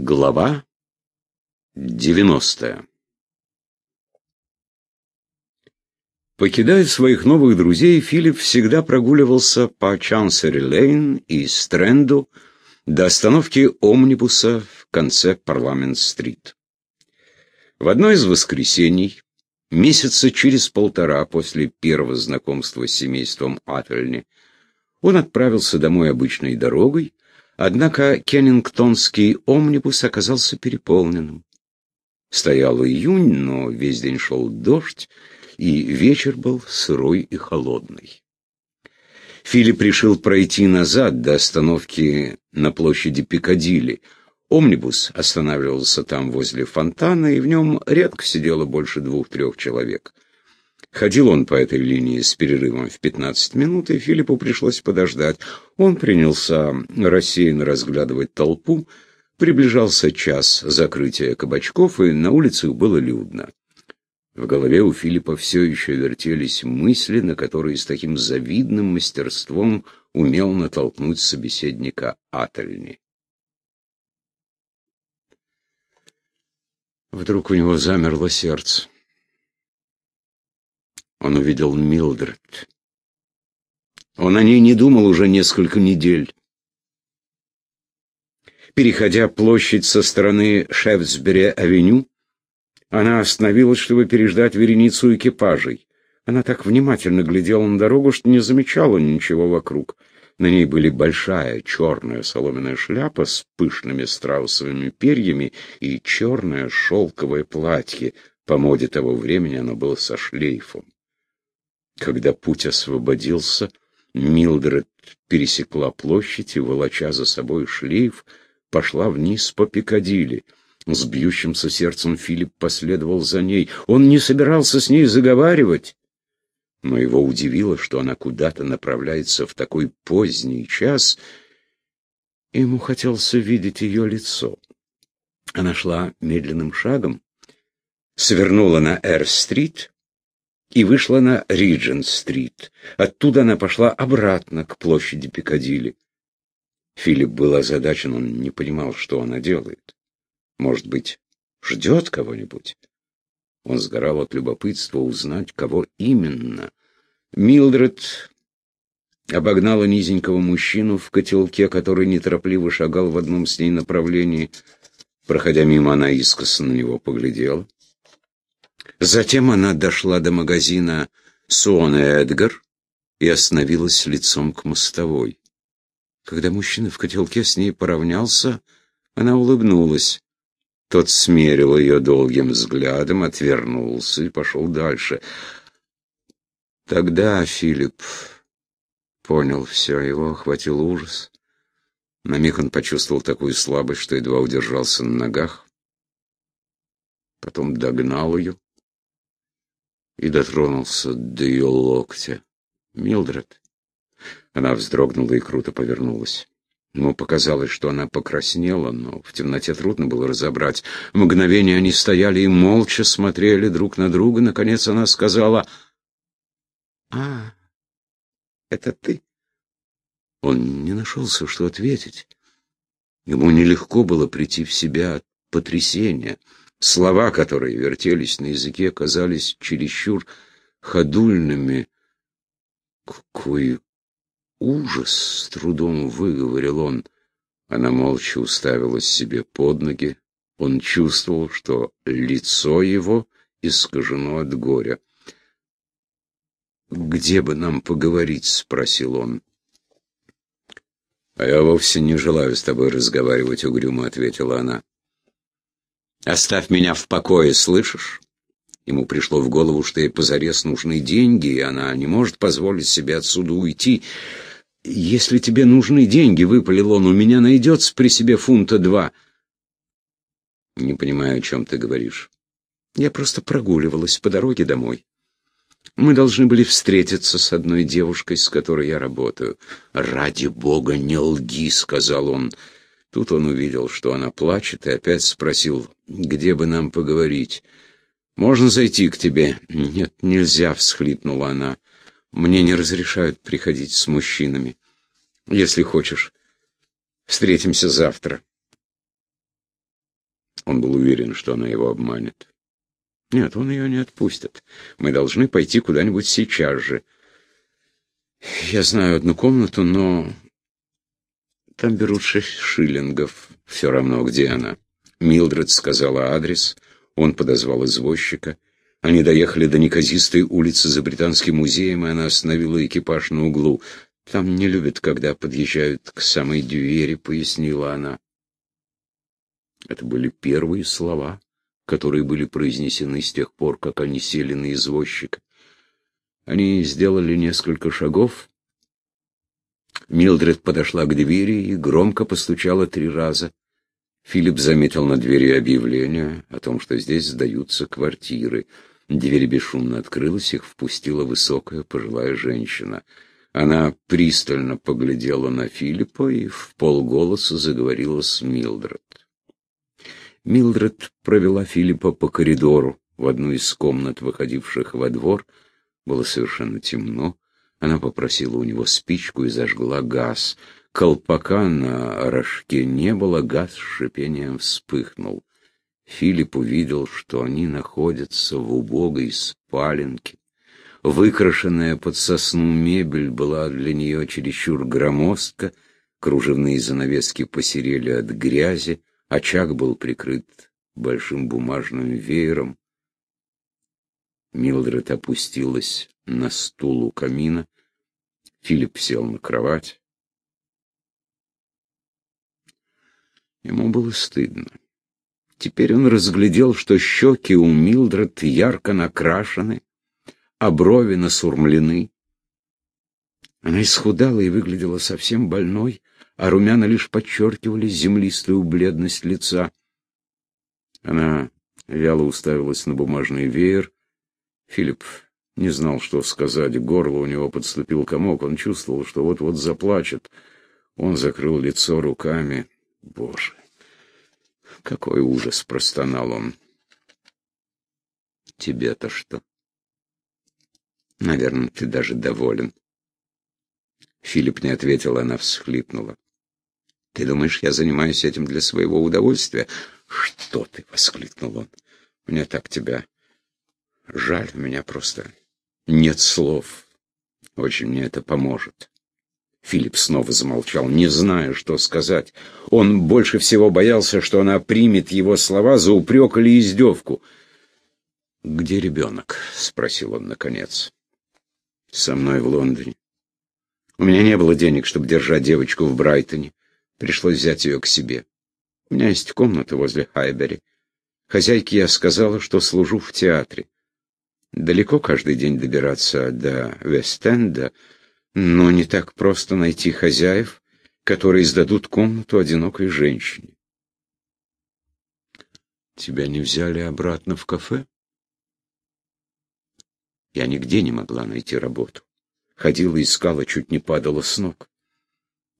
Глава 90 Покидая своих новых друзей, Филипп всегда прогуливался по Чансери-Лейн и Стрэнду до остановки омнибуса в конце Парламент-стрит. В одно из воскресений, месяца через полтора после первого знакомства с семейством Ательни, он отправился домой обычной дорогой, Однако кеннингтонский омнибус оказался переполненным. Стоял июнь, но весь день шел дождь, и вечер был сырой и холодный. Филипп решил пройти назад до остановки на площади Пикадилли. Омнибус останавливался там возле фонтана, и в нем редко сидело больше двух-трех человек. Ходил он по этой линии с перерывом в 15 минут, и Филиппу пришлось подождать. Он принялся рассеянно разглядывать толпу. Приближался час закрытия кабачков, и на улицах было людно. В голове у Филиппа все еще вертелись мысли, на которые с таким завидным мастерством умел натолкнуть собеседника Ательни. Вдруг у него замерло сердце он увидел Милдред. Он о ней не думал уже несколько недель. Переходя площадь со стороны Шефсбери-авеню, она остановилась, чтобы переждать вереницу экипажей. Она так внимательно глядела на дорогу, что не замечала ничего вокруг. На ней были большая черная соломенная шляпа с пышными страусовыми перьями и черное шелковое платье. По моде того времени оно было со шлейфом. Когда путь освободился, Милдред пересекла площадь и, волоча за собой шлейф, пошла вниз по Пикадилли. С бьющимся сердцем Филипп последовал за ней. Он не собирался с ней заговаривать. Но его удивило, что она куда-то направляется в такой поздний час. Ему хотелось видеть ее лицо. Она шла медленным шагом, свернула на Эр-стрит и вышла на Риджент-стрит. Оттуда она пошла обратно к площади Пикадилли. Филипп был озадачен, он не понимал, что она делает. Может быть, ждет кого-нибудь? Он сгорал от любопытства узнать, кого именно. Милдред обогнала низенького мужчину в котелке, который неторопливо шагал в одном с ней направлении. Проходя мимо, она искоса на него поглядела. Затем она дошла до магазина Суон и Эдгар и остановилась лицом к мостовой. Когда мужчина в котелке с ней поравнялся, она улыбнулась. Тот смерил ее долгим взглядом, отвернулся и пошел дальше. Тогда Филипп понял все, его охватил ужас. На миг он почувствовал такую слабость, что едва удержался на ногах. Потом догнал ее и дотронулся до ее локтя. «Милдред». Она вздрогнула и круто повернулась. Ему показалось, что она покраснела, но в темноте трудно было разобрать. Мгновение они стояли и молча смотрели друг на друга. Наконец она сказала, «А, это ты?» Он не нашелся, что ответить. Ему нелегко было прийти в себя от потрясения. Слова, которые вертелись на языке, казались чересчур ходульными. «Какой ужас!» — с трудом выговорил он. Она молча уставилась себе под ноги. Он чувствовал, что лицо его искажено от горя. «Где бы нам поговорить?» — спросил он. «А я вовсе не желаю с тобой разговаривать», — угрюмо ответила она. Оставь меня в покое, слышишь? Ему пришло в голову, что ей позарез нужны деньги, и она не может позволить себе отсюда уйти. «Если тебе нужны деньги, — выпалил он, — у меня найдется при себе фунта два». «Не понимаю, о чем ты говоришь. Я просто прогуливалась по дороге домой. Мы должны были встретиться с одной девушкой, с которой я работаю. «Ради бога, не лги!» — сказал он. Тут он увидел, что она плачет, и опять спросил, где бы нам поговорить. «Можно зайти к тебе?» «Нет, нельзя», — всхлипнула она. «Мне не разрешают приходить с мужчинами. Если хочешь, встретимся завтра». Он был уверен, что она его обманет. Нет, он ее не отпустит. Мы должны пойти куда-нибудь сейчас же. Я знаю одну комнату, но там берут шесть шиллингов. Все равно, где она. Милдред сказала адрес. Он подозвал извозчика. Они доехали до неказистой улицы за Британским музеем, и она остановила экипаж на углу. «Там не любят, когда подъезжают к самой двери», — пояснила она. Это были первые слова, которые были произнесены с тех пор, как они сели на извозчика. Они сделали несколько шагов. Милдред подошла к двери и громко постучала три раза. Филипп заметил на двери объявление о том, что здесь сдаются квартиры. Дверь бесшумно открылась, их впустила высокая пожилая женщина. Она пристально поглядела на Филиппа и в полголоса заговорила с Милдред. Милдред провела Филиппа по коридору в одну из комнат, выходивших во двор. Было совершенно темно. Она попросила у него спичку и зажгла газ. Колпака на рожке не было, газ с шипением вспыхнул. Филипп увидел, что они находятся в убогой спаленке. Выкрашенная под сосну мебель была для нее чересчур громоздка, кружевные занавески посерели от грязи, Очаг был прикрыт большим бумажным веером. Милдред опустилась на стул у камина. Филипп сел на кровать. Ему было стыдно. Теперь он разглядел, что щеки у Милдред ярко накрашены, а брови насурмлены. Она исхудала и выглядела совсем больной, а румяна лишь подчеркивали землистую бледность лица. Она вяло уставилась на бумажный веер. Филипп не знал, что сказать. Горло у него подступил комок. Он чувствовал, что вот-вот заплачет. Он закрыл лицо руками. Боже, какой ужас, простонал он. Тебе-то что? Наверное, ты даже доволен. Филипп не ответил, она всхлипнула. Ты думаешь, я занимаюсь этим для своего удовольствия? Что ты? — воскликнул он. Мне так тебя жаль, у меня просто нет слов. Очень мне это поможет. Филипп снова замолчал, не зная, что сказать. Он больше всего боялся, что она примет его слова за упрек или издевку. «Где ребенок?» — спросил он наконец. «Со мной в Лондоне. У меня не было денег, чтобы держать девочку в Брайтоне. Пришлось взять ее к себе. У меня есть комната возле Хайбери. Хозяйке я сказала, что служу в театре. Далеко каждый день добираться до Вест-Энда, но не так просто найти хозяев, которые сдадут комнату одинокой женщине. Тебя не взяли обратно в кафе? Я нигде не могла найти работу. Ходила, искала, чуть не падала с ног.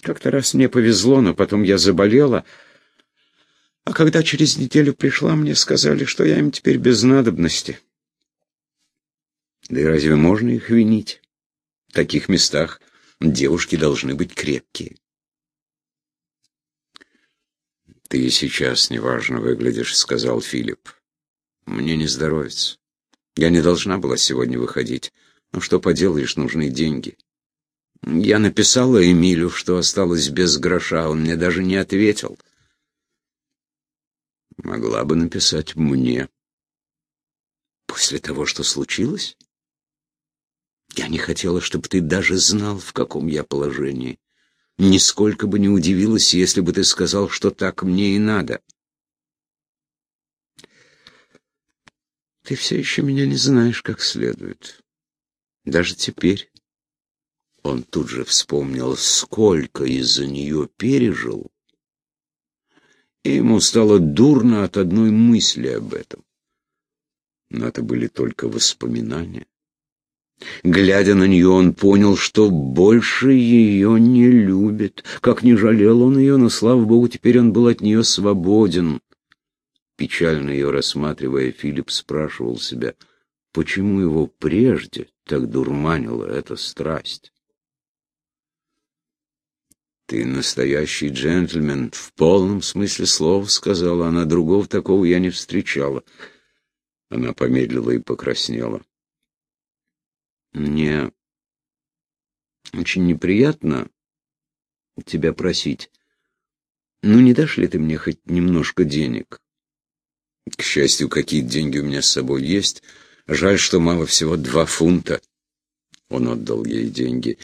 Как-то раз мне повезло, но потом я заболела. А когда через неделю пришла, мне сказали, что я им теперь без надобности. Да и разве можно их винить? В таких местах девушки должны быть крепкие. «Ты сейчас неважно выглядишь», — сказал Филипп. «Мне не здоровится. Я не должна была сегодня выходить. Но что поделаешь, нужны деньги. Я написала Эмилю, что осталось без гроша, он мне даже не ответил. Могла бы написать мне. После того, что случилось? Я не хотела, чтобы ты даже знал, в каком я положении. Нисколько бы не удивилась, если бы ты сказал, что так мне и надо. Ты все еще меня не знаешь как следует. Даже теперь. Он тут же вспомнил, сколько из-за нее пережил, и ему стало дурно от одной мысли об этом. Но это были только воспоминания. Глядя на нее, он понял, что больше ее не любит. Как не жалел он ее, но, слава богу, теперь он был от нее свободен. Печально ее рассматривая, Филипп спрашивал себя, почему его прежде так дурманила эта страсть. «Ты настоящий джентльмен, в полном смысле слова», — сказала она. «Другого такого я не встречала». Она помедлила и покраснела. «Мне очень неприятно тебя просить. Ну, не дашь ли ты мне хоть немножко денег?» «К счастью, какие деньги у меня с собой есть. Жаль, что мало всего два фунта». Он отдал ей деньги.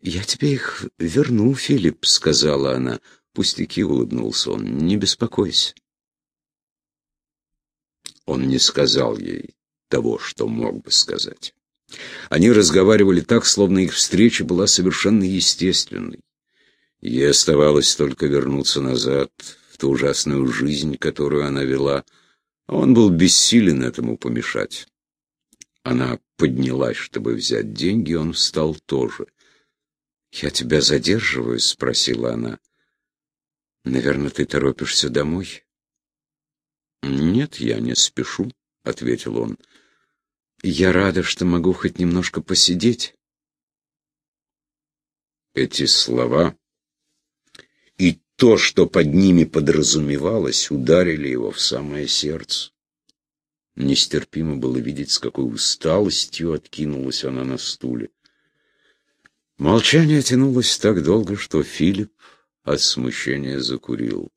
«Я тебе их верну, Филипп», — сказала она. «Пустяки», — улыбнулся он, — «не беспокойся». Он не сказал ей того, что мог бы сказать. Они разговаривали так, словно их встреча была совершенно естественной. Ей оставалось только вернуться назад, в ту ужасную жизнь, которую она вела. Он был бессилен этому помешать. Она поднялась, чтобы взять деньги, он встал тоже. «Я тебя задерживаю?» — спросила она. «Наверное, ты торопишься домой?» «Нет, я не спешу», — ответил он. «Я рада, что могу хоть немножко посидеть». Эти слова и то, что под ними подразумевалось, ударили его в самое сердце. Нестерпимо было видеть, с какой усталостью откинулась она на стуле. Молчание тянулось так долго, что Филипп от смущения закурил.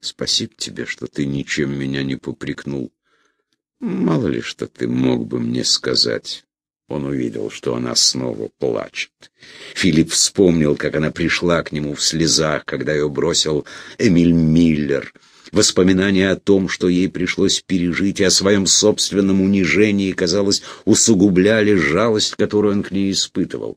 «Спасибо тебе, что ты ничем меня не попрекнул. Мало ли, что ты мог бы мне сказать». Он увидел, что она снова плачет. Филипп вспомнил, как она пришла к нему в слезах, когда ее бросил Эмиль Миллер — Воспоминания о том, что ей пришлось пережить, и о своем собственном унижении, казалось, усугубляли жалость, которую он к ней испытывал.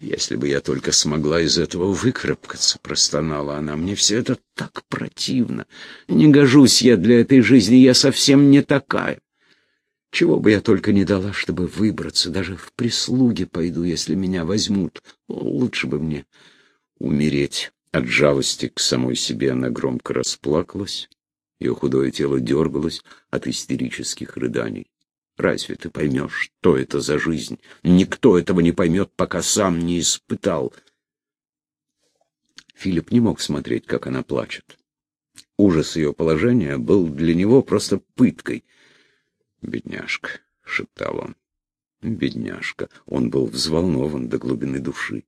«Если бы я только смогла из этого выкарабкаться», — простонала она, — «мне все это так противно. Не гожусь я для этой жизни, я совсем не такая. Чего бы я только не дала, чтобы выбраться, даже в прислуги пойду, если меня возьмут. Лучше бы мне умереть». От жалости к самой себе она громко расплакалась, ее худое тело дергалось от истерических рыданий. Разве ты поймешь, что это за жизнь? Никто этого не поймет, пока сам не испытал. Филипп не мог смотреть, как она плачет. Ужас ее положения был для него просто пыткой. «Бедняжка», — шептал он, — «бедняжка». Он был взволнован до глубины души.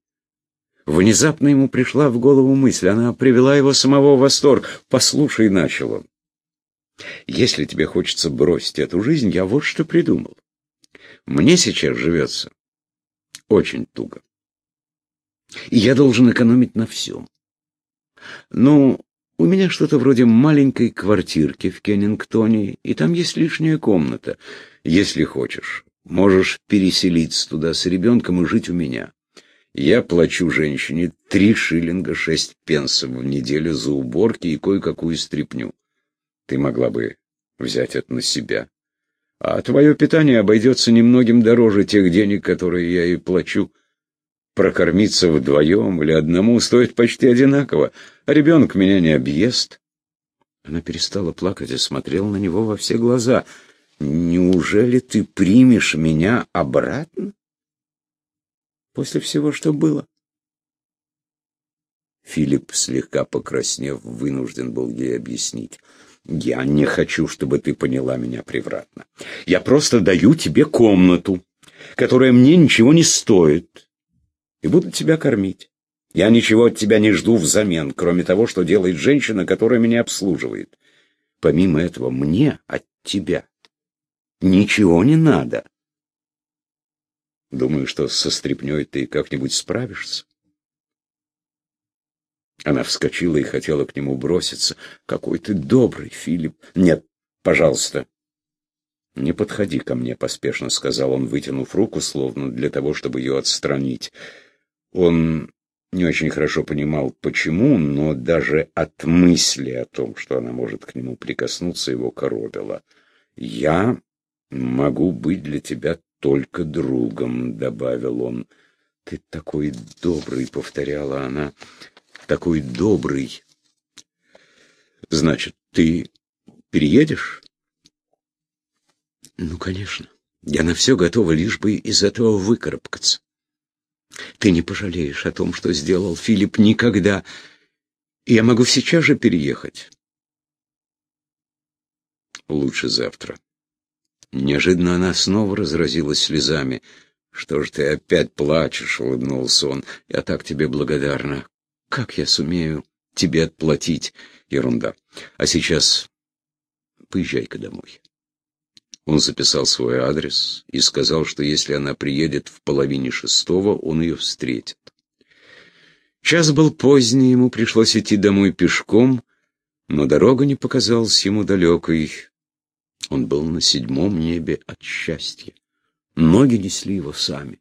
Внезапно ему пришла в голову мысль, она привела его самого в восторг. «Послушай», — начал он, — «если тебе хочется бросить эту жизнь, я вот что придумал. Мне сейчас живется очень туго. И я должен экономить на всем. Ну, у меня что-то вроде маленькой квартирки в Кеннингтоне, и там есть лишняя комната. Если хочешь, можешь переселиться туда с ребенком и жить у меня. Я плачу женщине три шиллинга шесть пенсов в неделю за уборки и кое-какую стряпню. Ты могла бы взять это на себя. А твое питание обойдется немногим дороже тех денег, которые я и плачу. Прокормиться вдвоем или одному стоит почти одинаково, а ребенок меня не объест. Она перестала плакать и смотрела на него во все глаза. «Неужели ты примешь меня обратно?» после всего, что было. Филипп, слегка покраснев, вынужден был ей объяснить. «Я не хочу, чтобы ты поняла меня превратно. Я просто даю тебе комнату, которая мне ничего не стоит, и буду тебя кормить. Я ничего от тебя не жду взамен, кроме того, что делает женщина, которая меня обслуживает. Помимо этого, мне от тебя ничего не надо. Думаю, что со стряпнёй ты как-нибудь справишься. Она вскочила и хотела к нему броситься. «Какой ты добрый, Филипп!» «Нет, пожалуйста!» «Не подходи ко мне», — поспешно сказал он, вытянув руку, словно для того, чтобы ее отстранить. Он не очень хорошо понимал, почему, но даже от мысли о том, что она может к нему прикоснуться, его коробило. «Я могу быть для тебя только другом», — добавил он. «Ты такой добрый», — повторяла она, — «такой добрый». «Значит, ты переедешь?» «Ну, конечно. Я на все готова, лишь бы из этого выкарабкаться». Ты не пожалеешь о том, что сделал Филипп никогда. Я могу сейчас же переехать. Лучше завтра. Неожиданно она снова разразилась слезами. «Что ж ты опять плачешь?» — улыбнулся он. «Я так тебе благодарна. Как я сумею тебе отплатить?» «Ерунда. А сейчас поезжай-ка домой». Он записал свой адрес и сказал, что если она приедет в половине шестого, он ее встретит. Час был поздний, ему пришлось идти домой пешком, но дорога не показалась ему далекой. Он был на седьмом небе от счастья. Ноги несли его сами.